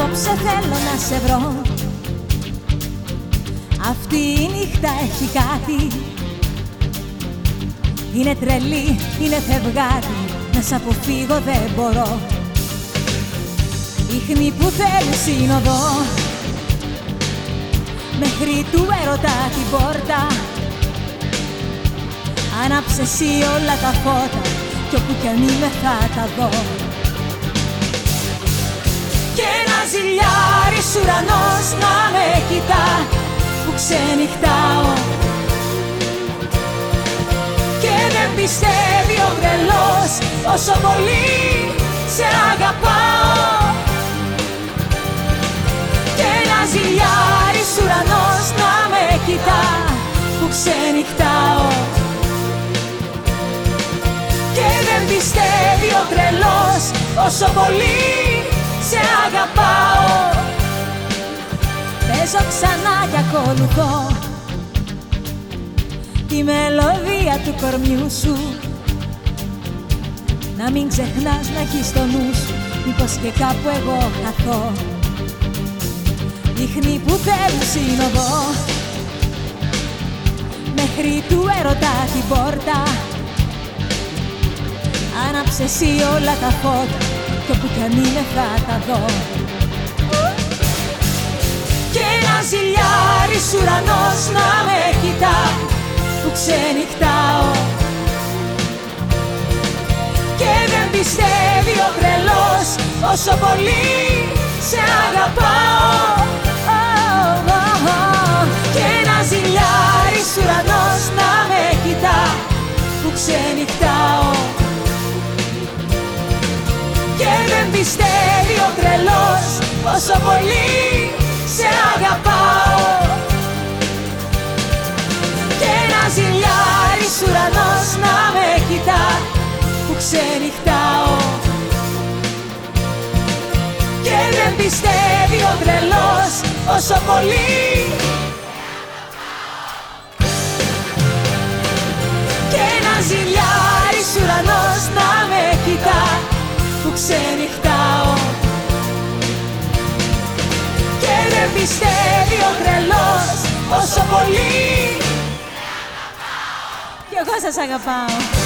Απόψε θέλω να σε βρω. Αυτή η νύχτα έχει κάτι. Είναι τρελή, είναι φευγάτη. Να σ' αποφύγω δεν μπορώ. Ίχνη που θέλει σύνοδο. Μέχρι του έρωτα την πόρτα. Άναψε εσύ όλα τα φώτα. Κι όπου κι αν είμαι θα τα δω. Κι ένα ζηλιάρης ουρανός να με κοιτά Που ξενυχτάω. Και δεν πιστεύει ο τρελός Όσο πολύ σε αγαπάω. Κι ένα ζηλιάρης ουρανός να με κοιτά Που ξενυχτάω. Πιστεύει ο τρελός όσο πολύ σε αγαπάω. Παίζω ξανά κι ακολουθώ τη μελωδία του κορμιού σου. Να μην ξεχνάς να έχεις το νου σου μήπως και κάπου εγώ χαθώ. Δείχνει που θέλουν σύνοδο. Μέχρι του έρωτα την πόρτα. Άναψε εσύ όλα τα φώτα κι όπου κι αν είναι θα τα δω. Και ένα ζηλιάρης ουρανός να με κοιτά που ξενυχτάω. Και δεν πιστεύει ο τρελός όσο πολύ σε αγαπάω. Και ένα ζηλιάρης ουρανός να με κοιτά που ξενυχτάω τρελός Όσο πολύ σε αγαπάω. Και ένα ζηλιάρης ουρανός να με κοιτά Που ξενυχτάω. Και δεν πιστεύει ο τρελός Όσο πολύ Και ένα ζηλιάρης ουρανός να με κοιτά που ξενυχτάω πιστεύει ο τρελός όσο πολύ Κι εγώ σας αγαπάω